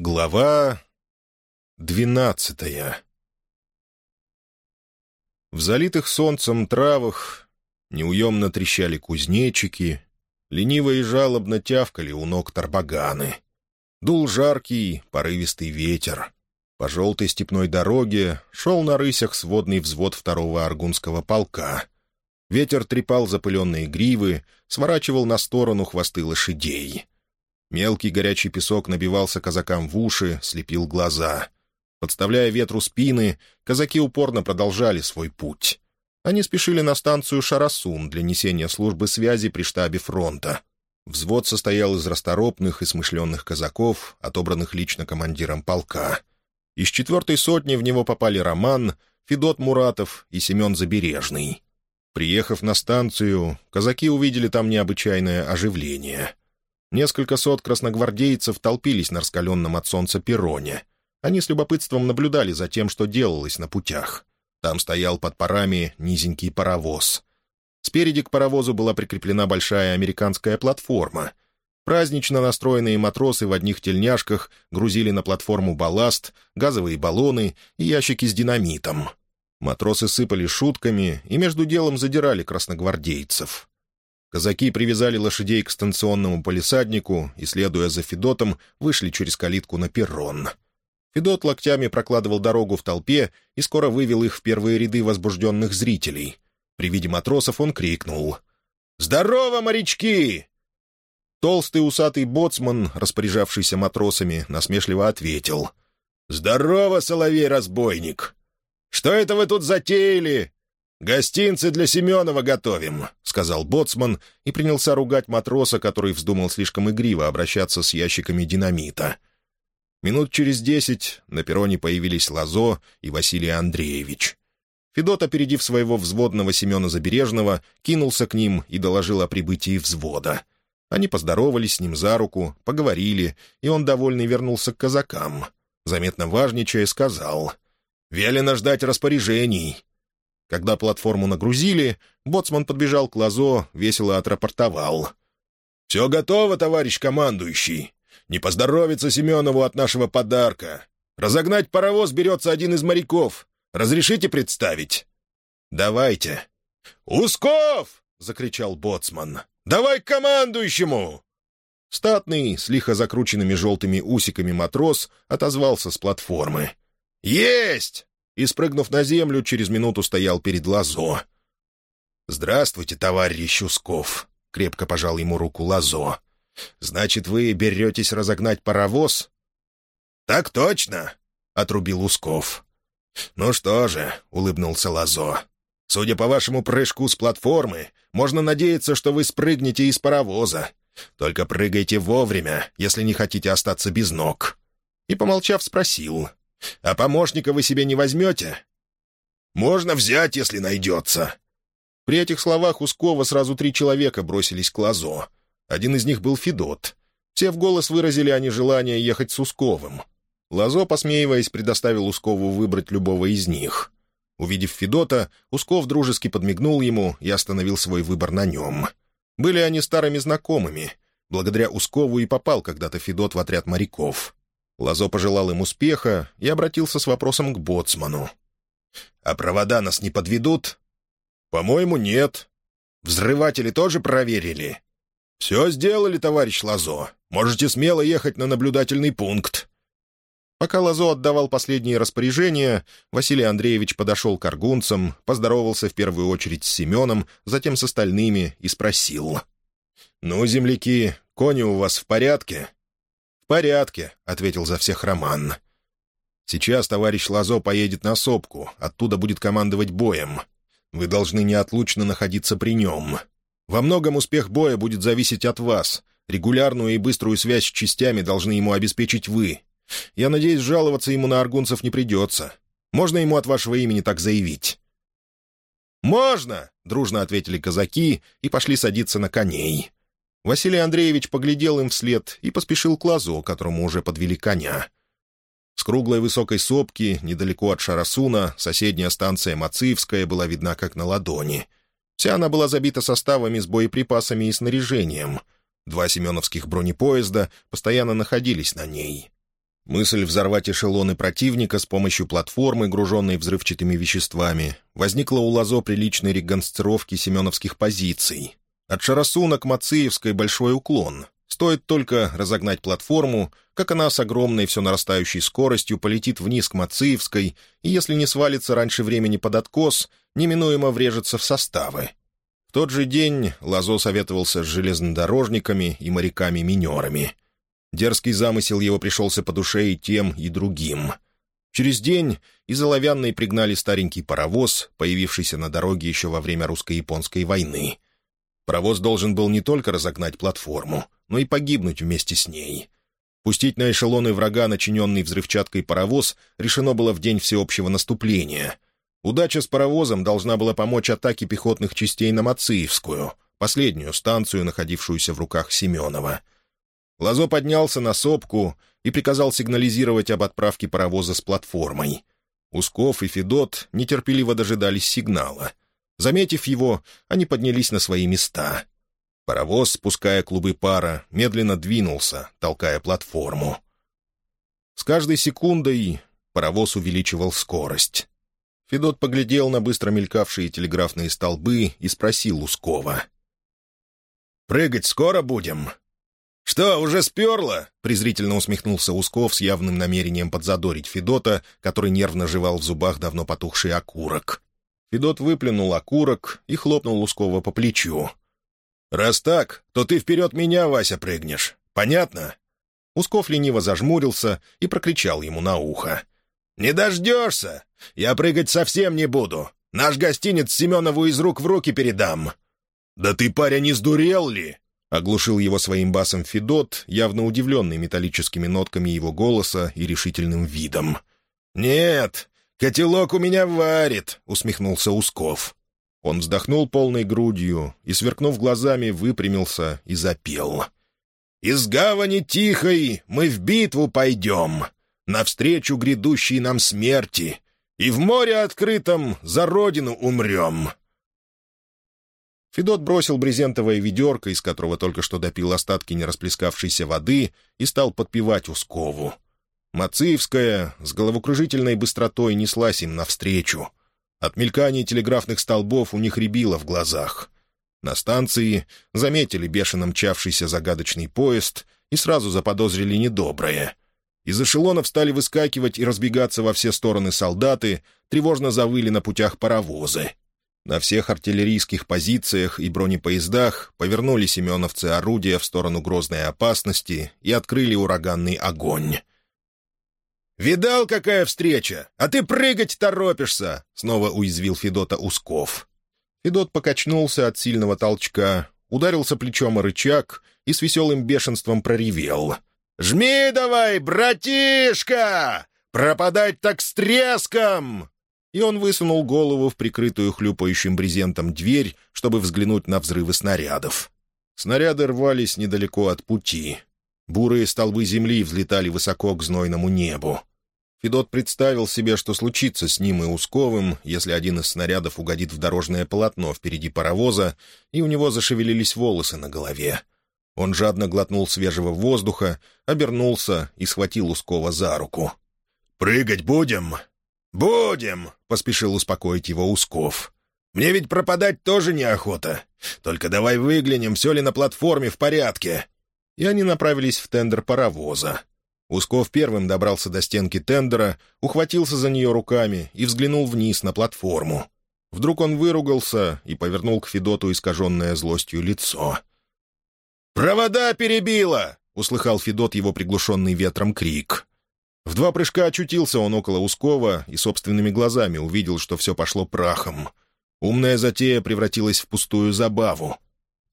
Глава двенадцатая В залитых солнцем травах неуемно трещали кузнечики, лениво и жалобно тявкали у ног тарбаганы. Дул жаркий, порывистый ветер. По желтой степной дороге шел на рысях сводный взвод второго аргунского полка. Ветер трепал запыленные гривы, сворачивал на сторону хвосты лошадей — Мелкий горячий песок набивался казакам в уши, слепил глаза. Подставляя ветру спины, казаки упорно продолжали свой путь. Они спешили на станцию Шарасун для несения службы связи при штабе фронта. Взвод состоял из расторопных и смышленных казаков, отобранных лично командиром полка. Из четвертой сотни в него попали Роман, Федот Муратов и Семен Забережный. Приехав на станцию, казаки увидели там необычайное оживление. Несколько сот красногвардейцев толпились на раскаленном от солнца перроне. Они с любопытством наблюдали за тем, что делалось на путях. Там стоял под парами низенький паровоз. Спереди к паровозу была прикреплена большая американская платформа. Празднично настроенные матросы в одних тельняшках грузили на платформу балласт, газовые баллоны и ящики с динамитом. Матросы сыпали шутками и между делом задирали красногвардейцев. Казаки привязали лошадей к станционному полисаднику и, следуя за Федотом, вышли через калитку на перрон. Федот локтями прокладывал дорогу в толпе и скоро вывел их в первые ряды возбужденных зрителей. При виде матросов он крикнул. «Здорово, морячки!» Толстый усатый боцман, распоряжавшийся матросами, насмешливо ответил. «Здорово, соловей-разбойник! Что это вы тут затеяли? «Гостинцы для Семенова готовим», — сказал боцман и принялся ругать матроса, который вздумал слишком игриво обращаться с ящиками динамита. Минут через десять на перроне появились Лазо и Василий Андреевич. Федот, опередив своего взводного Семена Забережного, кинулся к ним и доложил о прибытии взвода. Они поздоровались с ним за руку, поговорили, и он, довольный, вернулся к казакам. Заметно важничая, сказал — «Велено ждать распоряжений. Когда платформу нагрузили, боцман подбежал к Лазо, весело отрапортовал. «Все готово, товарищ командующий. Не поздоровится Семенову от нашего подарка. Разогнать паровоз берется один из моряков. Разрешите представить?» «Давайте». «Усков!» — закричал боцман. «Давай к командующему!» Статный, с лихо закрученными желтыми усиками матрос отозвался с платформы. «Есть!» И, спрыгнув на землю, через минуту стоял перед Лазо. «Здравствуйте, товарищ Усков», — крепко пожал ему руку Лазо. «Значит, вы беретесь разогнать паровоз?» «Так точно», — отрубил Усков. «Ну что же», — улыбнулся Лазо, — «судя по вашему прыжку с платформы, можно надеяться, что вы спрыгнете из паровоза. Только прыгайте вовремя, если не хотите остаться без ног». И, помолчав, спросил. А помощника вы себе не возьмете?» «Можно взять, если найдется». При этих словах у Скова сразу три человека бросились к Лазо. Один из них был Федот. Все в голос выразили они желание ехать с Усковым. Лазо, посмеиваясь, предоставил Ускову выбрать любого из них. Увидев Федота, Усков дружески подмигнул ему и остановил свой выбор на нем. Были они старыми знакомыми. Благодаря Ускову и попал когда-то Федот в отряд моряков. Лазо пожелал им успеха и обратился с вопросом к боцману. «А провода нас не подведут?» «По-моему, нет. Взрыватели тоже проверили?» «Все сделали, товарищ Лазо. Можете смело ехать на наблюдательный пункт». Пока Лазо отдавал последние распоряжения, Василий Андреевич подошел к аргунцам, поздоровался в первую очередь с Семеном, затем с остальными и спросил. «Ну, земляки, кони у вас в порядке?» Порядке», — ответил за всех Роман. «Сейчас товарищ Лазо поедет на сопку, оттуда будет командовать боем. Вы должны неотлучно находиться при нем. Во многом успех боя будет зависеть от вас. Регулярную и быструю связь с частями должны ему обеспечить вы. Я надеюсь, жаловаться ему на аргунцев не придется. Можно ему от вашего имени так заявить?» «Можно!» — дружно ответили казаки и пошли садиться на коней. Василий Андреевич поглядел им вслед и поспешил к лазу, которому уже подвели коня. С круглой высокой сопки, недалеко от Шарасуна, соседняя станция Мацивская была видна как на ладони. Вся она была забита составами с боеприпасами и снаряжением. Два семеновских бронепоезда постоянно находились на ней. Мысль взорвать эшелоны противника с помощью платформы, груженной взрывчатыми веществами, возникла у Лазо при личной реконстрировке семеновских позиций. От Шарасуна к Мациевской большой уклон. Стоит только разогнать платформу, как она с огромной все нарастающей скоростью полетит вниз к Мациевской, и если не свалится раньше времени под откос, неминуемо врежется в составы. В тот же день Лазо советовался с железнодорожниками и моряками-минерами — Дерзкий замысел его пришелся по душе и тем, и другим. Через день из Оловянной пригнали старенький паровоз, появившийся на дороге еще во время русско-японской войны. Паровоз должен был не только разогнать платформу, но и погибнуть вместе с ней. Пустить на эшелоны врага начиненный взрывчаткой паровоз решено было в день всеобщего наступления. Удача с паровозом должна была помочь атаке пехотных частей на Мациевскую, последнюю станцию, находившуюся в руках Семенова — Лазо поднялся на сопку и приказал сигнализировать об отправке паровоза с платформой. Усков и Федот нетерпеливо дожидались сигнала. Заметив его, они поднялись на свои места. Паровоз, спуская клубы пара, медленно двинулся, толкая платформу. С каждой секундой паровоз увеличивал скорость. Федот поглядел на быстро мелькавшие телеграфные столбы и спросил Ускова. «Прыгать скоро будем?» «Что, уже сперло?» — презрительно усмехнулся Усков с явным намерением подзадорить Федота, который нервно жевал в зубах давно потухший окурок. Федот выплюнул окурок и хлопнул Ускова по плечу. «Раз так, то ты вперед меня, Вася, прыгнешь. Понятно?» Усков лениво зажмурился и прокричал ему на ухо. «Не дождешься! Я прыгать совсем не буду. Наш гостиниц Семенову из рук в руки передам». «Да ты, паря, не сдурел ли?» Оглушил его своим басом Федот, явно удивленный металлическими нотками его голоса и решительным видом. «Нет, котелок у меня варит», — усмехнулся Усков. Он вздохнул полной грудью и, сверкнув глазами, выпрямился и запел. «Из гавани тихой мы в битву пойдем, навстречу грядущей нам смерти, и в море открытом за родину умрем. Федот бросил брезентовое ведерко, из которого только что допил остатки нерасплескавшейся воды, и стал подпевать Ускову. Мациевская с головокружительной быстротой неслась им навстречу. От мелькания телеграфных столбов у них рябило в глазах. На станции заметили бешено мчавшийся загадочный поезд и сразу заподозрили недоброе. Из эшелонов стали выскакивать и разбегаться во все стороны солдаты, тревожно завыли на путях паровозы. На всех артиллерийских позициях и бронепоездах повернули семеновцы орудия в сторону грозной опасности и открыли ураганный огонь. «Видал, какая встреча? А ты прыгать торопишься!» — снова уязвил Федота Усков. Федот покачнулся от сильного толчка, ударился плечом о рычаг и с веселым бешенством проревел. «Жми давай, братишка! Пропадать так с треском!» и он высунул голову в прикрытую хлюпающим брезентом дверь, чтобы взглянуть на взрывы снарядов. Снаряды рвались недалеко от пути. Бурые столбы земли взлетали высоко к знойному небу. Федот представил себе, что случится с ним и Усковым, если один из снарядов угодит в дорожное полотно впереди паровоза, и у него зашевелились волосы на голове. Он жадно глотнул свежего воздуха, обернулся и схватил Ускова за руку. «Прыгать будем?» «Будем», — поспешил успокоить его Усков. «Мне ведь пропадать тоже неохота. Только давай выглянем, все ли на платформе в порядке». И они направились в тендер паровоза. Усков первым добрался до стенки тендера, ухватился за нее руками и взглянул вниз на платформу. Вдруг он выругался и повернул к Федоту искаженное злостью лицо. «Провода перебило!» — услыхал Федот его приглушенный ветром крик. В два прыжка очутился он около Ускова и собственными глазами увидел, что все пошло прахом. Умная затея превратилась в пустую забаву.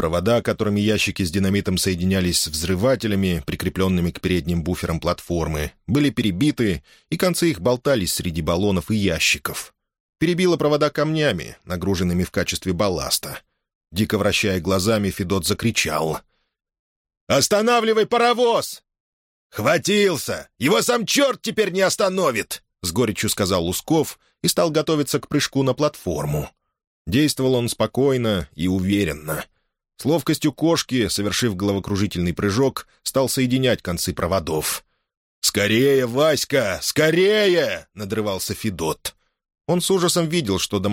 Провода, которыми ящики с динамитом соединялись с взрывателями, прикрепленными к передним буферам платформы, были перебиты, и концы их болтались среди баллонов и ящиков. Перебило провода камнями, нагруженными в качестве балласта. Дико вращая глазами, Федот закричал. «Останавливай паровоз! «Хватился! Его сам черт теперь не остановит!» — с горечью сказал Лусков и стал готовиться к прыжку на платформу. Действовал он спокойно и уверенно. С ловкостью кошки, совершив головокружительный прыжок, стал соединять концы проводов. «Скорее, Васька, скорее!» — надрывался Федот. Он с ужасом видел, что до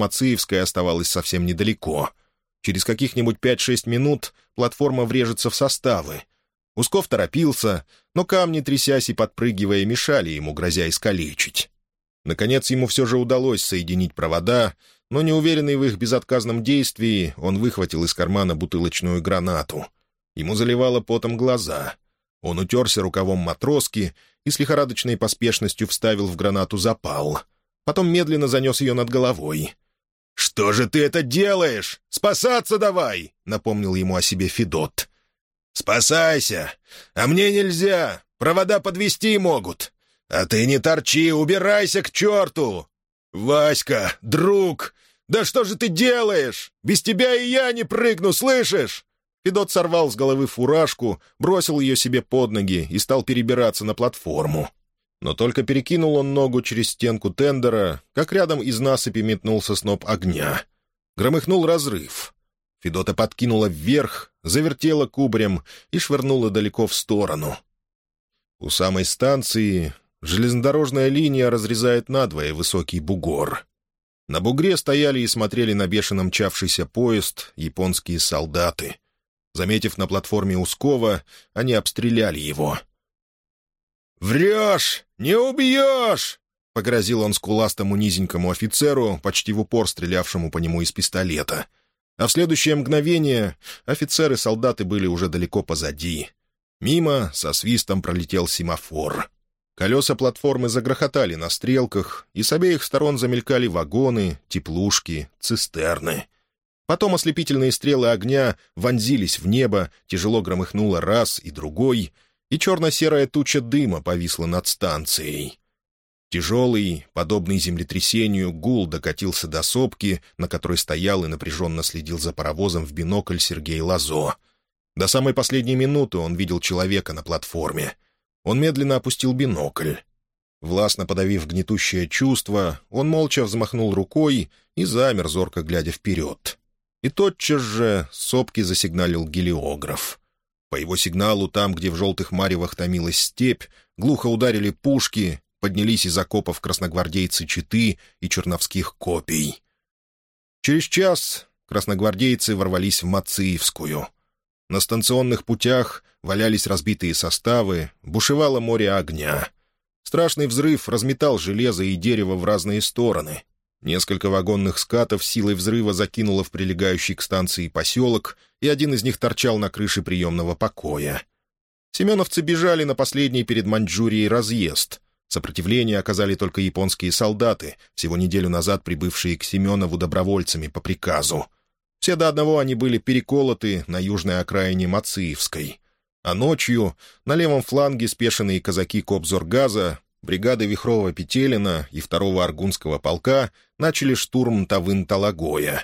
оставалось совсем недалеко. Через каких-нибудь пять-шесть минут платформа врежется в составы. Усков торопился, но камни, трясясь и подпрыгивая, мешали ему, грозя искалечить. Наконец ему все же удалось соединить провода, но неуверенный в их безотказном действии, он выхватил из кармана бутылочную гранату. Ему заливало потом глаза. Он утерся рукавом матроски и с лихорадочной поспешностью вставил в гранату запал. Потом медленно занес ее над головой. «Что же ты это делаешь? Спасаться давай!» — напомнил ему о себе Федот. «Спасайся! А мне нельзя! Провода подвести могут! А ты не торчи, убирайся к черту! Васька, друг, да что же ты делаешь? Без тебя и я не прыгну, слышишь?» Федот сорвал с головы фуражку, бросил ее себе под ноги и стал перебираться на платформу. Но только перекинул он ногу через стенку тендера, как рядом из насыпи метнулся сноп огня. Громыхнул разрыв. Федота подкинула вверх, завертела кубарем и швырнула далеко в сторону. У самой станции железнодорожная линия разрезает надвое высокий бугор. На бугре стояли и смотрели на бешено мчавшийся поезд японские солдаты. Заметив на платформе Ускова, они обстреляли его. «Врешь! Не убьешь!» — погрозил он скуластому низенькому офицеру, почти в упор стрелявшему по нему из пистолета. А в следующее мгновение офицеры и солдаты были уже далеко позади. Мимо со свистом пролетел семафор. Колеса платформы загрохотали на стрелках, и с обеих сторон замелькали вагоны, теплушки, цистерны. Потом ослепительные стрелы огня вонзились в небо, тяжело громыхнуло раз и другой — и черно-серая туча дыма повисла над станцией. Тяжелый, подобный землетрясению, гул докатился до сопки, на которой стоял и напряженно следил за паровозом в бинокль Сергей Лазо. До самой последней минуты он видел человека на платформе. Он медленно опустил бинокль. Властно подавив гнетущее чувство, он молча взмахнул рукой и замер, зорко глядя вперед. И тотчас же сопки засигналил гелиограф. По его сигналу, там, где в желтых маревах томилась степь, глухо ударили пушки, поднялись из окопов красногвардейцы Читы и черновских копий. Через час красногвардейцы ворвались в Мациевскую. На станционных путях валялись разбитые составы, бушевало море огня. Страшный взрыв разметал железо и дерево в разные стороны. Несколько вагонных скатов силой взрыва закинуло в прилегающий к станции поселок, и один из них торчал на крыше приемного покоя. Семеновцы бежали на последний перед Маньчжурией разъезд. Сопротивление оказали только японские солдаты, всего неделю назад прибывшие к Семенову добровольцами по приказу. Все до одного они были переколоты на южной окраине Мациевской. А ночью на левом фланге спешенные казаки Кобзоргаза бригады Вихрова-Петелина и второго Аргунского полка начали штурм Тавын-Талагоя.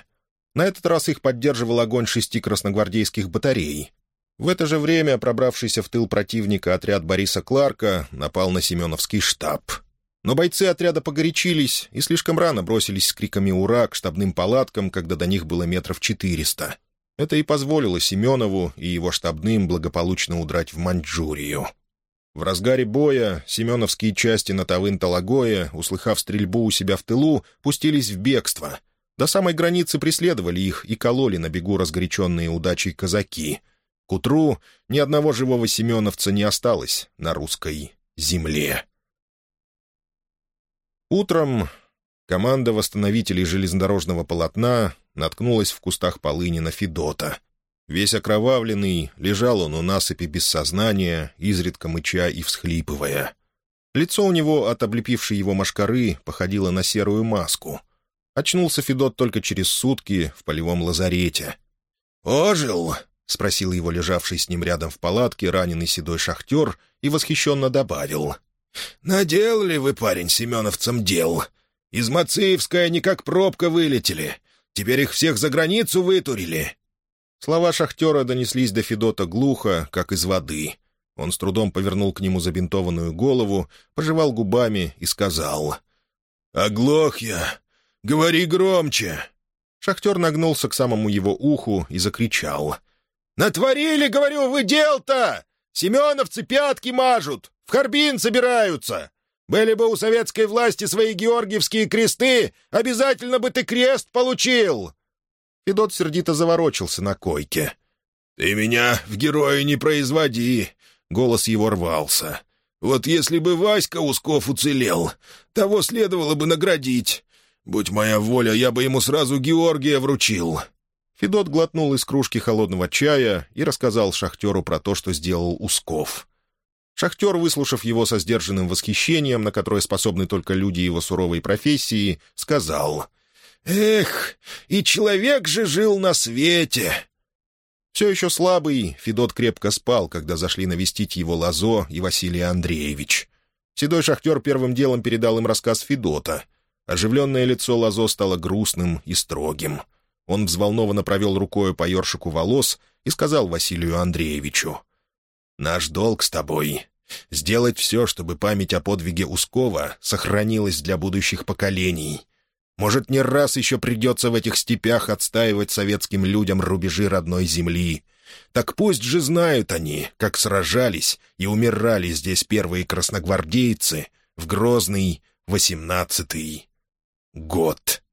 На этот раз их поддерживал огонь шести красногвардейских батарей. В это же время пробравшийся в тыл противника отряд Бориса Кларка напал на Семеновский штаб. Но бойцы отряда погорячились и слишком рано бросились с криками «Ура!» к штабным палаткам, когда до них было метров четыреста. Это и позволило Семенову и его штабным благополучно удрать в Маньчжурию. В разгаре боя семеновские части на Тавын-Талагоя, услыхав стрельбу у себя в тылу, пустились в бегство. До самой границы преследовали их и кололи на бегу разгоряченные удачей казаки. К утру ни одного живого семеновца не осталось на русской земле. Утром команда восстановителей железнодорожного полотна наткнулась в кустах полыни на Федота — Весь окровавленный, лежал он у насыпи без сознания, изредка мыча и всхлипывая. Лицо у него от облепившей его машкары походило на серую маску. Очнулся Федот только через сутки в полевом лазарете. «Ожил?» — спросил его лежавший с ним рядом в палатке раненый седой шахтер и восхищенно добавил. «Наделали вы, парень, семеновцам дел. Из Мациевской они как пробка вылетели. Теперь их всех за границу вытурили. Слова шахтера донеслись до Федота глухо, как из воды. Он с трудом повернул к нему забинтованную голову, пожевал губами и сказал. «Оглох я! Говори громче!» Шахтер нагнулся к самому его уху и закричал. «Натворили, говорю, вы дел-то! Семеновцы пятки мажут! В Харбин собираются! Были бы у советской власти свои георгиевские кресты, обязательно бы ты крест получил!» Федот сердито заворочился на койке. «Ты меня в героя не производи!» — голос его рвался. «Вот если бы Васька Усков уцелел, того следовало бы наградить. Будь моя воля, я бы ему сразу Георгия вручил». Федот глотнул из кружки холодного чая и рассказал шахтеру про то, что сделал Усков. Шахтер, выслушав его со сдержанным восхищением, на которое способны только люди его суровой профессии, сказал «Эх, и человек же жил на свете!» Все еще слабый, Федот крепко спал, когда зашли навестить его Лазо и Василий Андреевич. Седой шахтер первым делом передал им рассказ Федота. Оживленное лицо Лазо стало грустным и строгим. Он взволнованно провел рукой по ершику волос и сказал Василию Андреевичу — Наш долг с тобой — сделать все, чтобы память о подвиге Ускова сохранилась для будущих поколений. Может, не раз еще придется в этих степях отстаивать советским людям рубежи родной земли. Так пусть же знают они, как сражались и умирали здесь первые красногвардейцы в грозный восемнадцатый год.